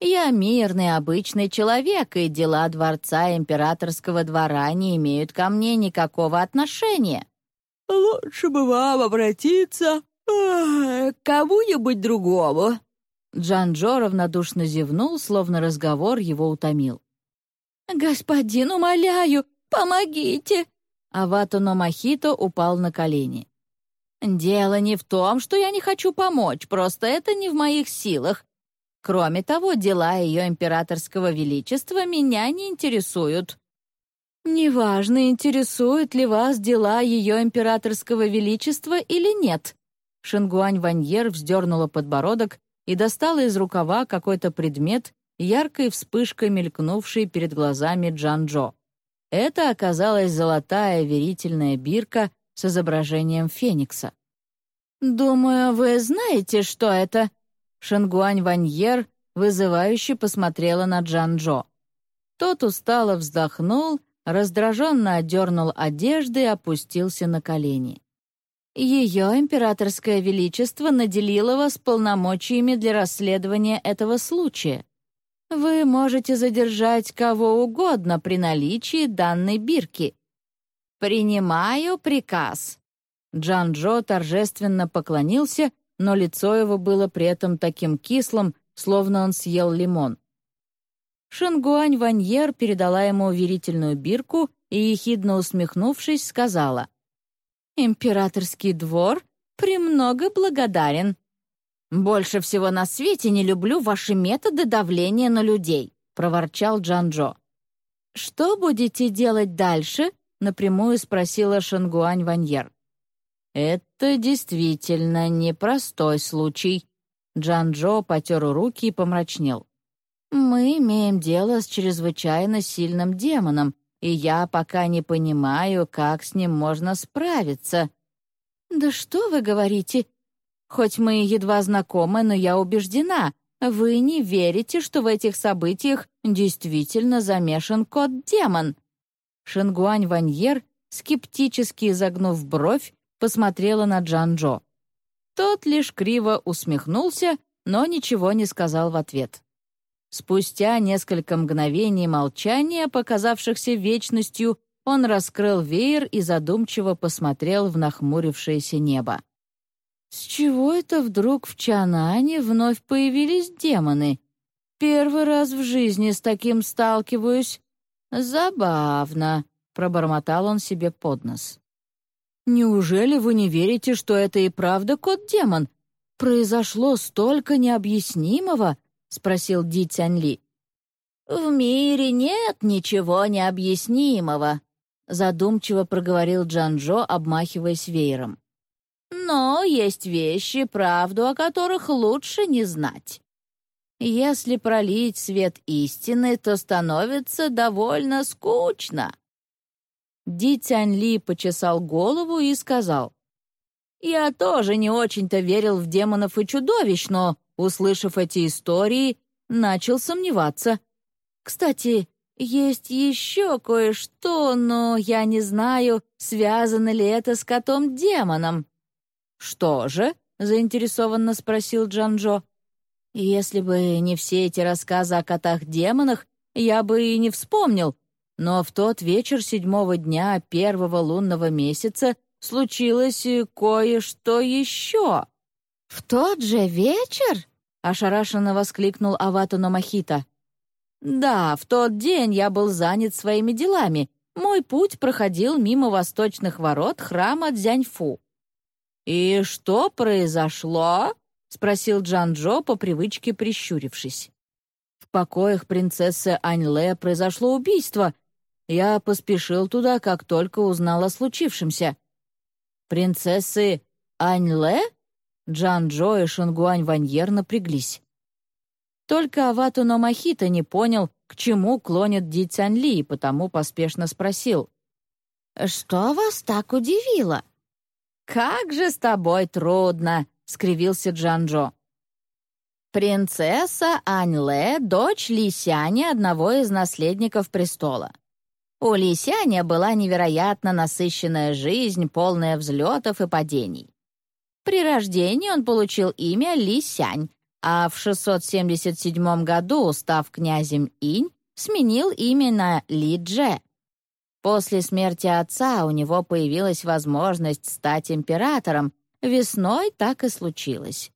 Я мирный обычный человек, и дела дворца императорского двора не имеют ко мне никакого отношения. Лучше бы вам обратиться к кому-нибудь другому». Джанжо равнодушно зевнул, словно разговор его утомил. «Господин, умоляю, помогите!» Аватуно Махито упал на колени. «Дело не в том, что я не хочу помочь, просто это не в моих силах. Кроме того, дела ее императорского величества меня не интересуют». «Неважно, интересуют ли вас дела ее императорского величества или нет». Шингуань Ваньер вздернула подбородок и достала из рукава какой-то предмет, яркой вспышкой мелькнувший перед глазами Джанжо. Это оказалась золотая верительная бирка с изображением феникса. «Думаю, вы знаете, что это?» Шангуань Ваньер вызывающе посмотрела на Джанжо. Тот устало вздохнул раздраженно одернул одежды и опустился на колени. Ее императорское величество наделило вас полномочиями для расследования этого случая. Вы можете задержать кого угодно при наличии данной бирки. «Принимаю приказ». Джан-Джо торжественно поклонился, но лицо его было при этом таким кислым, словно он съел лимон. Шангуань Ваньер передала ему уверительную бирку и, ехидно усмехнувшись, сказала, «Императорский двор премного благодарен. Больше всего на свете не люблю ваши методы давления на людей», — проворчал Джанжо. «Что будете делать дальше?» — напрямую спросила Шангуань Ваньер. «Это действительно непростой случай». Джанжо потер руки и помрачнел. Мы имеем дело с чрезвычайно сильным демоном, и я пока не понимаю, как с ним можно справиться». «Да что вы говорите? Хоть мы едва знакомы, но я убеждена, вы не верите, что в этих событиях действительно замешан кот-демон». Шингуань Ваньер, скептически изогнув бровь, посмотрела на Джанжо. Тот лишь криво усмехнулся, но ничего не сказал в ответ. Спустя несколько мгновений молчания, показавшихся вечностью, он раскрыл веер и задумчиво посмотрел в нахмурившееся небо. «С чего это вдруг в Чанане вновь появились демоны? Первый раз в жизни с таким сталкиваюсь. Забавно», — пробормотал он себе под нос. «Неужели вы не верите, что это и правда кот-демон? Произошло столько необъяснимого, — спросил Ди Цяньли. «В мире нет ничего необъяснимого», — задумчиво проговорил Джанжо, обмахиваясь веером. «Но есть вещи, правду о которых лучше не знать. Если пролить свет истины, то становится довольно скучно». Ди Цяньли почесал голову и сказал, «Я тоже не очень-то верил в демонов и чудовищ, но услышав эти истории, начал сомневаться. Кстати, есть еще кое-что, но я не знаю, связано ли это с котом-демоном. «Что же?» — заинтересованно спросил Джанжо. «Если бы не все эти рассказы о котах-демонах, я бы и не вспомнил. Но в тот вечер седьмого дня первого лунного месяца случилось кое-что еще». «В тот же вечер?» — ошарашенно воскликнул Аватуно Махита. «Да, в тот день я был занят своими делами. Мой путь проходил мимо восточных ворот храма Дзяньфу». «И что произошло?» — спросил Джанжо по привычке прищурившись. «В покоях принцессы Аньле произошло убийство. Я поспешил туда, как только узнал о случившемся». «Принцессы Аньле?» Джан Джо и Шангуань Ваньер напряглись. Только Авату Номахита не понял, к чему клонит Ди Цянь Ли, и потому поспешно спросил. «Что вас так удивило?» «Как же с тобой трудно!» — скривился Джанжо. «Принцесса Аньле — дочь Лисяни, одного из наследников престола. У Лисяня была невероятно насыщенная жизнь, полная взлетов и падений. При рождении он получил имя Лисянь, а в 677 году, став князем Инь, сменил имя на Ли Дже. После смерти отца у него появилась возможность стать императором, весной так и случилось.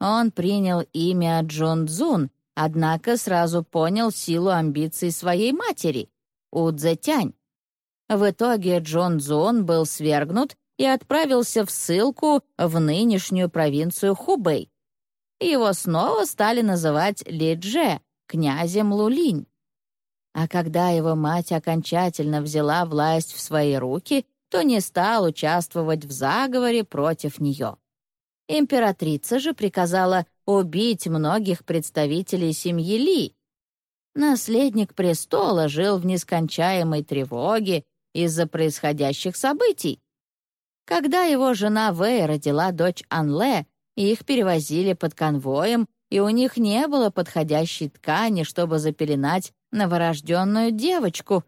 Он принял имя Джун Цзун, однако сразу понял силу амбиций своей матери, Удзетянь. В итоге Джун Цзун был свергнут и отправился в ссылку в нынешнюю провинцию Хубэй. Его снова стали называть Лидже, князем Лулинь. А когда его мать окончательно взяла власть в свои руки, то не стал участвовать в заговоре против нее. Императрица же приказала убить многих представителей семьи Ли. Наследник престола жил в нескончаемой тревоге из-за происходящих событий. Когда его жена Вэй родила дочь Анле, их перевозили под конвоем, и у них не было подходящей ткани, чтобы запеленать новорожденную девочку.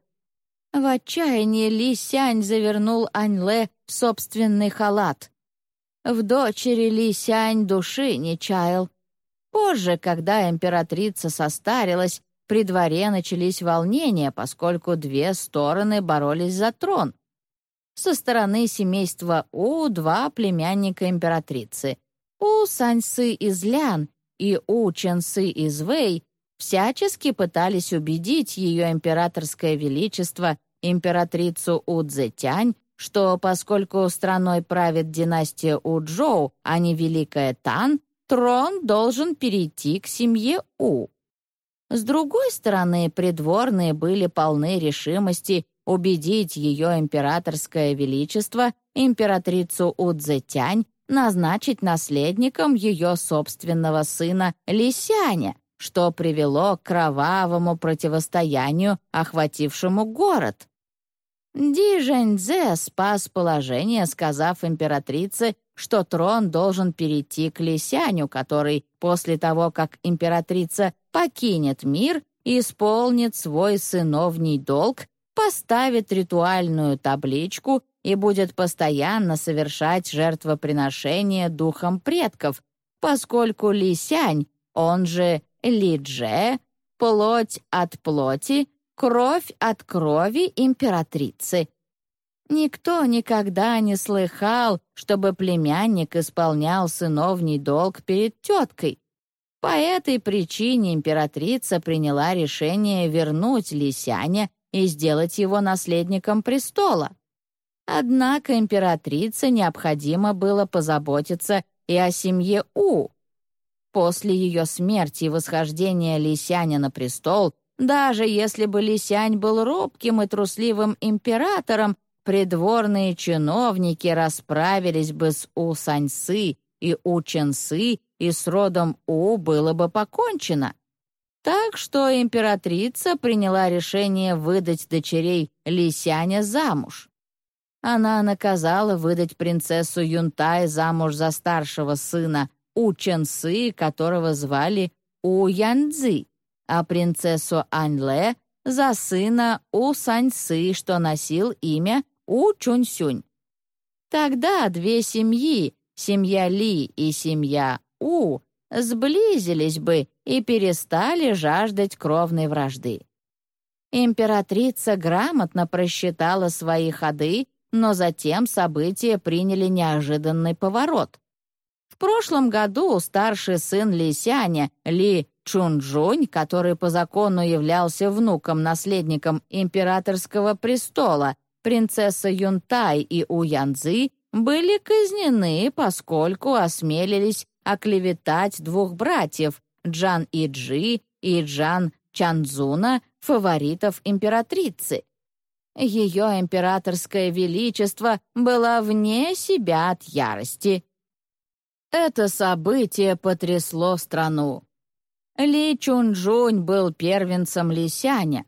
В отчаянии Ли Сянь завернул Аньле в собственный халат. В дочери Ли Сянь души не чаял. Позже, когда императрица состарилась, при дворе начались волнения, поскольку две стороны боролись за трон. Со стороны семейства У два племянника императрицы. У Саньсы из Лян и У Ченсы из Вэй всячески пытались убедить ее императорское величество, императрицу Удзетянь, что поскольку страной правит династия Уджоу, а не Великая Тан, трон должен перейти к семье У. С другой стороны, придворные были полны решимости убедить ее императорское величество, императрицу Удзетянь, назначить наследником ее собственного сына Лисяня, что привело к кровавому противостоянию, охватившему город. Ди Жэньцзе спас положение, сказав императрице, что трон должен перейти к Лисяню, который после того, как императрица покинет мир, исполнит свой сыновний долг, поставит ритуальную табличку и будет постоянно совершать жертвоприношение духом предков, поскольку Лисянь, он же Лидже, плоть от плоти, кровь от крови императрицы. Никто никогда не слыхал, чтобы племянник исполнял сыновний долг перед теткой. По этой причине императрица приняла решение вернуть Лисяня и сделать его наследником престола. Однако императрице необходимо было позаботиться и о семье У. После ее смерти и восхождения Лисяня на престол, даже если бы Лисянь был робким и трусливым императором, придворные чиновники расправились бы с У Саньсы и У Ченсы, и с родом У было бы покончено. Так что императрица приняла решение выдать дочерей Лисяня замуж. Она наказала выдать принцессу Юнтай замуж за старшего сына У Ченсы, которого звали У Янцзи, а принцессу Аньле за сына У Саньсы, что носил имя У Чунсюнь. Тогда две семьи, семья Ли и семья У, сблизились бы и перестали жаждать кровной вражды. Императрица грамотно просчитала свои ходы но затем события приняли неожиданный поворот. В прошлом году старший сын Лисяня, Ли Чунжунь, который по закону являлся внуком-наследником императорского престола, принцесса Юнтай и Уянзы, были казнены, поскольку осмелились оклеветать двух братьев Джан Иджи и Джан Чанзуна, фаворитов императрицы. Ее императорское величество было вне себя от ярости. Это событие потрясло страну. Ли Чунжунь был первенцем Лисяня,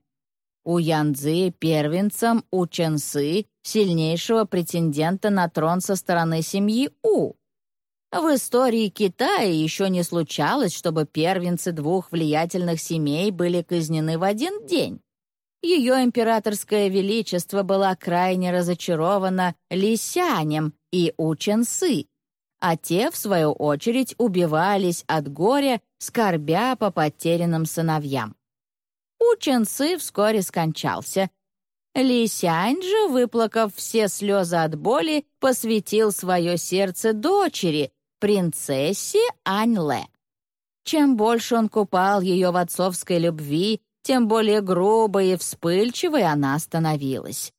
у Янцзы первенцем у Ченсы, сильнейшего претендента на трон со стороны семьи У. В истории Китая еще не случалось, чтобы первенцы двух влиятельных семей были казнены в один день. Ее императорское величество была крайне разочарована Лисянем и Ученсы, а те, в свою очередь, убивались от горя, скорбя по потерянным сыновьям. Ученсы вскоре скончался. Лисянь же, выплакав все слезы от боли, посвятил свое сердце дочери, принцессе Аньле. Чем больше он купал ее в отцовской любви, тем более грубой и вспыльчивой она становилась.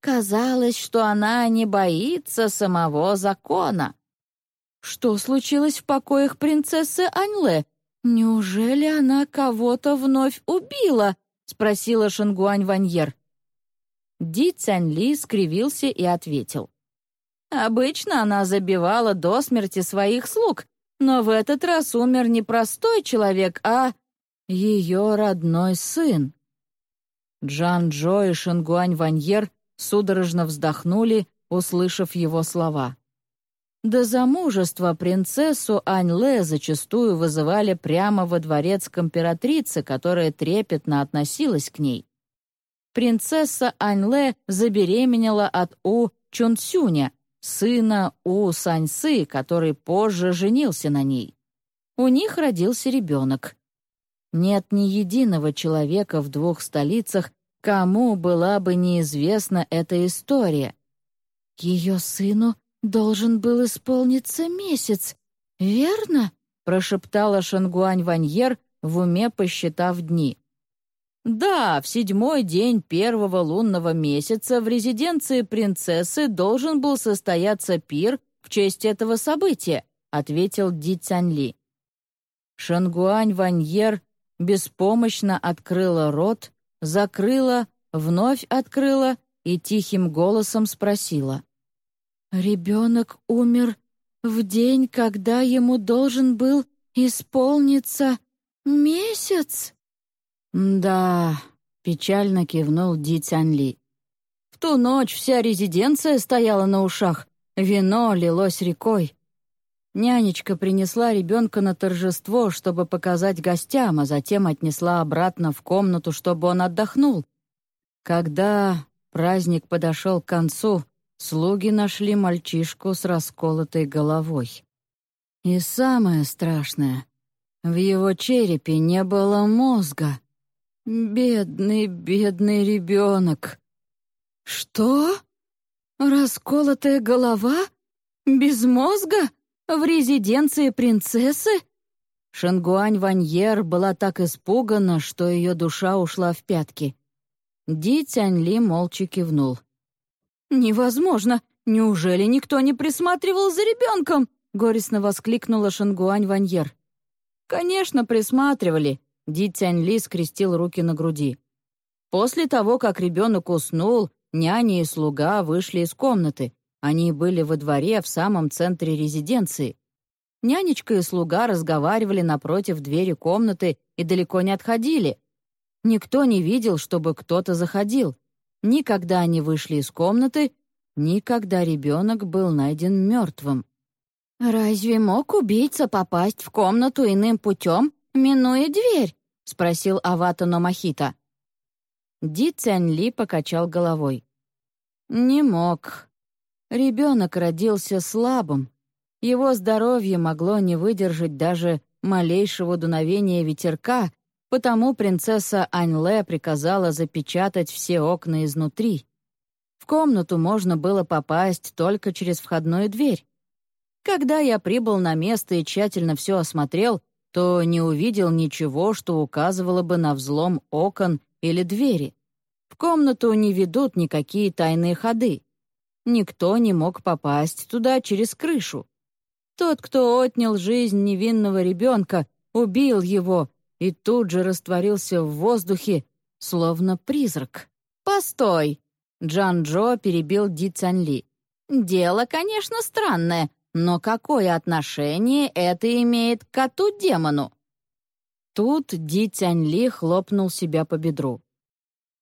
Казалось, что она не боится самого закона. Что случилось в покоях принцессы Аньле? Неужели она кого-то вновь убила? спросила Шангуань Ваньер. Ди Цянь скривился и ответил. Обычно она забивала до смерти своих слуг, но в этот раз умер не простой человек, а ее родной сын. Джан Джо и Шангуань Ваньер судорожно вздохнули, услышав его слова. До замужества принцессу Аньле зачастую вызывали прямо во дворец к императрице, которая трепетно относилась к ней. Принцесса Аньле забеременела от У Чунцюня, сына У Саньсы, который позже женился на ней. У них родился ребенок. Нет ни единого человека в двух столицах, кому была бы неизвестна эта история. Ее сыну должен был исполниться месяц, верно? прошептала Шангуань Ваньер, в уме посчитав дни. Да, в седьмой день первого лунного месяца в резиденции принцессы должен был состояться пир в честь этого события, ответил Ди Цянли. Шангуань Ваньер беспомощно открыла рот, закрыла, вновь открыла и тихим голосом спросила. «Ребенок умер в день, когда ему должен был исполниться месяц?» «Да», — печально кивнул Ди Цянли. «В ту ночь вся резиденция стояла на ушах, вино лилось рекой. Нянечка принесла ребенка на торжество, чтобы показать гостям, а затем отнесла обратно в комнату, чтобы он отдохнул. Когда праздник подошел к концу, слуги нашли мальчишку с расколотой головой. И самое страшное — в его черепе не было мозга. Бедный, бедный ребенок. Что? Расколотая голова? Без мозга? В резиденции принцессы? Шангуань Ваньер была так испугана, что ее душа ушла в пятки. Ди Цяньли молча кивнул. «Невозможно! Неужели никто не присматривал за ребенком?» — горестно воскликнула Шангуань Ваньер. «Конечно, присматривали», Ди Цянь скрестил руки на груди. После того, как ребенок уснул, няня и слуга вышли из комнаты. Они были во дворе в самом центре резиденции. Нянечка и слуга разговаривали напротив двери комнаты и далеко не отходили. Никто не видел, чтобы кто-то заходил. Никогда они вышли из комнаты, никогда ребенок был найден мертвым. «Разве мог убийца попасть в комнату иным путем, минуя дверь?» — спросил Авата Номахита. Ди Цянь Ли покачал головой. «Не мог. Ребенок родился слабым. Его здоровье могло не выдержать даже малейшего дуновения ветерка, потому принцесса Аньле приказала запечатать все окна изнутри. В комнату можно было попасть только через входную дверь. Когда я прибыл на место и тщательно все осмотрел, то не увидел ничего, что указывало бы на взлом окон или двери. В комнату не ведут никакие тайные ходы. Никто не мог попасть туда через крышу. Тот, кто отнял жизнь невинного ребенка, убил его и тут же растворился в воздухе, словно призрак. «Постой!» — Джан Джо перебил Ди Цянли. «Дело, конечно, странное, Но какое отношение это имеет к коту-демону? Тут Ди Тяньли хлопнул себя по бедру.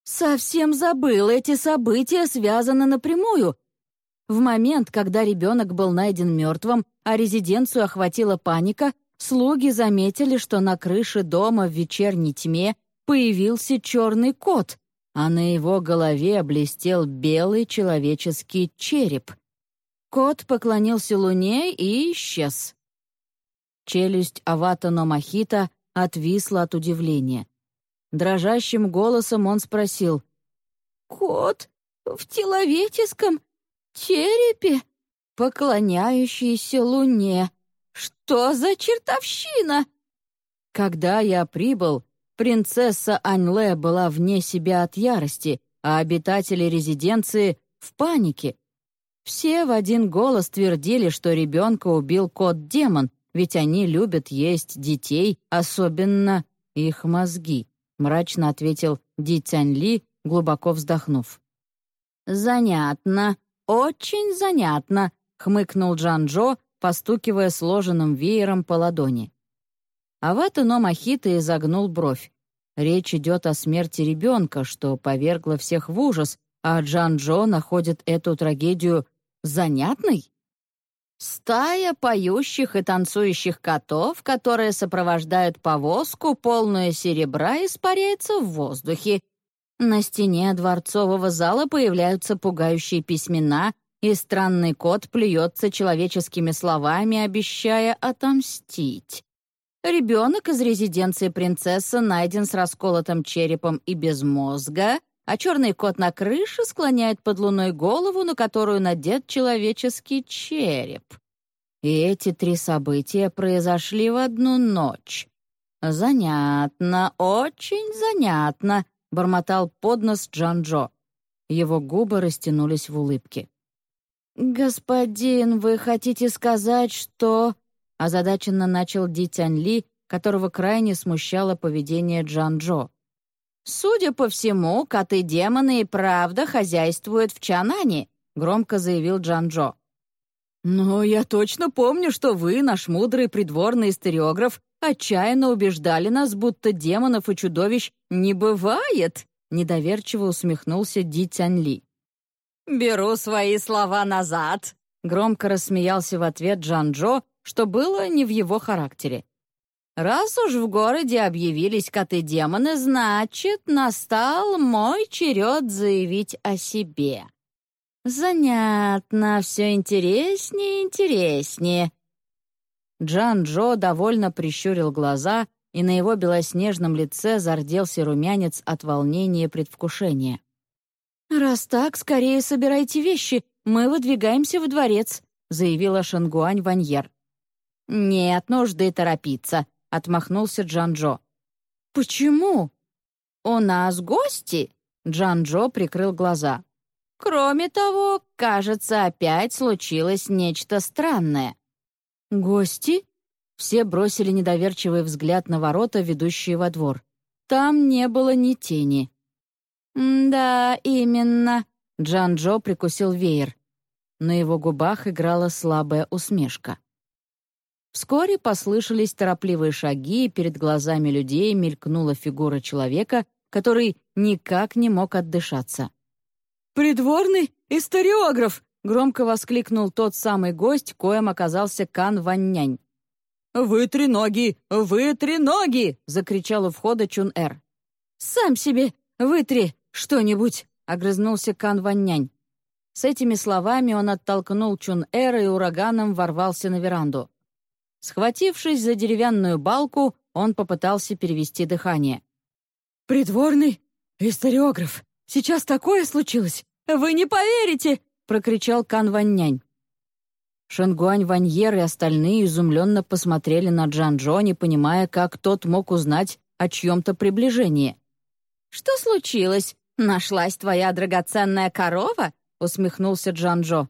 «Совсем забыл, эти события связаны напрямую. В момент, когда ребенок был найден мертвым, а резиденцию охватила паника, слуги заметили, что на крыше дома в вечерней тьме появился черный кот, а на его голове блестел белый человеческий череп. Кот поклонился луне и исчез. Челюсть Авата Номахита отвисла от удивления. Дрожащим голосом он спросил. «Кот в теловетиском черепе, поклоняющийся луне. Что за чертовщина?» Когда я прибыл, принцесса Аньле была вне себя от ярости, а обитатели резиденции — в панике. Все в один голос твердили, что ребенка убил кот-демон, ведь они любят есть детей, особенно их мозги», — мрачно ответил Ди Цянь Ли, глубоко вздохнув. «Занятно, очень занятно», — хмыкнул Джан Джо, постукивая сложенным веером по ладони. Авата но Махита изогнул бровь. Речь идет о смерти ребенка, что повергло всех в ужас, а Джан Джо находит эту трагедию занятной. Стая поющих и танцующих котов, которые сопровождают повозку, полную серебра, испаряется в воздухе. На стене дворцового зала появляются пугающие письмена, и странный кот плюется человеческими словами, обещая отомстить. Ребенок из резиденции принцессы найден с расколотым черепом и без мозга, а черный кот на крыше склоняет под луной голову, на которую надет человеческий череп. И эти три события произошли в одну ночь. «Занятно, очень занятно», — бормотал под нос Джан-Джо. Его губы растянулись в улыбке. «Господин, вы хотите сказать, что...» озадаченно начал Ди Тянь Ли, которого крайне смущало поведение Джан-Джо. «Судя по всему, коты-демоны и правда хозяйствуют в Чанане», — громко заявил Джан-Джо. «Но я точно помню, что вы, наш мудрый придворный историограф, отчаянно убеждали нас, будто демонов и чудовищ не бывает», — недоверчиво усмехнулся Ди Тянь Ли. «Беру свои слова назад», — громко рассмеялся в ответ Джан-Джо, что было не в его характере. Раз уж в городе объявились коты-демоны, значит, настал мой черед заявить о себе. Занятно, все интереснее и интереснее. Джан Джо довольно прищурил глаза, и на его белоснежном лице зарделся румянец от волнения и предвкушения. «Раз так, скорее собирайте вещи, мы выдвигаемся в дворец», заявила Шангуань Ваньер. «Нет нужды торопиться», отмахнулся Джан-Джо. «Почему?» «У нас гости?» Джан-Джо прикрыл глаза. «Кроме того, кажется, опять случилось нечто странное». «Гости?» Все бросили недоверчивый взгляд на ворота, ведущие во двор. Там не было ни тени. «Да, именно», — Джан-Джо прикусил веер. На его губах играла слабая усмешка. Вскоре послышались торопливые шаги, и перед глазами людей мелькнула фигура человека, который никак не мог отдышаться. «Придворный историограф!» — громко воскликнул тот самый гость, коем оказался Кан Ваннянь. «Вы ноги, вы ноги!» — закричал у входа Чун-Эр. «Сам себе вытри что-нибудь!» — огрызнулся Кан Ваннянь. С этими словами он оттолкнул Чун-Эра и ураганом ворвался на веранду. Схватившись за деревянную балку, он попытался перевести дыхание. «Придворный историограф! Сейчас такое случилось! Вы не поверите!» — прокричал Кан Ваннянь. Шангуань Ваньер и остальные изумленно посмотрели на Джан Джо, не понимая, как тот мог узнать о чьем-то приближении. «Что случилось? Нашлась твоя драгоценная корова?» — усмехнулся Джан Джо.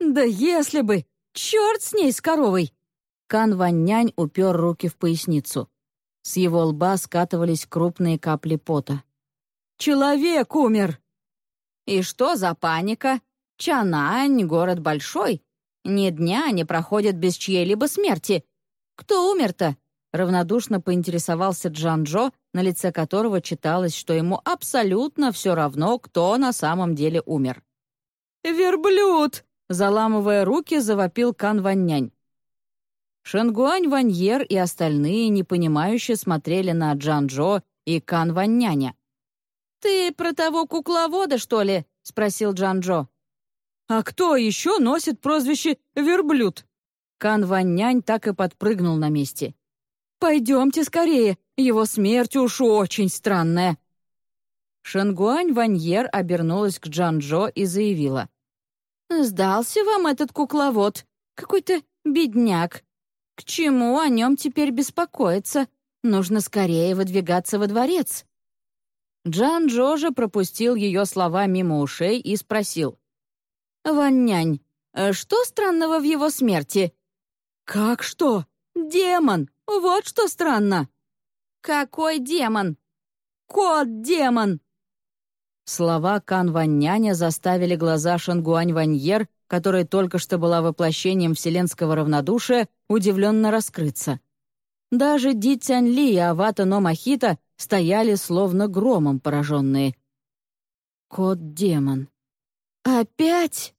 «Да если бы! Черт с ней, с коровой! Кан Ваннянь упер руки в поясницу. С его лба скатывались крупные капли пота. «Человек умер!» «И что за паника? Чанань — город большой. Ни дня не проходит без чьей-либо смерти. Кто умер-то?» Равнодушно поинтересовался Джан-Джо, на лице которого читалось, что ему абсолютно все равно, кто на самом деле умер. «Верблюд!» — заламывая руки, завопил Кан Ваннянь. Шенгуань Ваньер и остальные непонимающе смотрели на Джан-Джо и Кан Ванняня. «Ты про того кукловода, что ли?» — спросил Джан-Джо. «А кто еще носит прозвище «верблюд»?» Кан Ваннянь так и подпрыгнул на месте. «Пойдемте скорее, его смерть уж очень странная». Шангуань Ваньер обернулась к Джан-Джо и заявила. «Сдался вам этот кукловод? Какой-то бедняк. К чему о нем теперь беспокоиться? Нужно скорее выдвигаться во дворец». Джан-Джо же пропустил ее слова мимо ушей и спросил. «Ваннянь, э, что странного в его смерти?» «Как что? Демон! Вот что странно!» «Какой демон?» «Кот-демон!» Слова Кан Ванняня заставили глаза Шангуань Ваньер, которая только что была воплощением вселенского равнодушия, удивленно раскрыться. Даже Ди Цянь Ли и Авата Но Махита стояли словно громом пораженные. Кот-демон. «Опять?»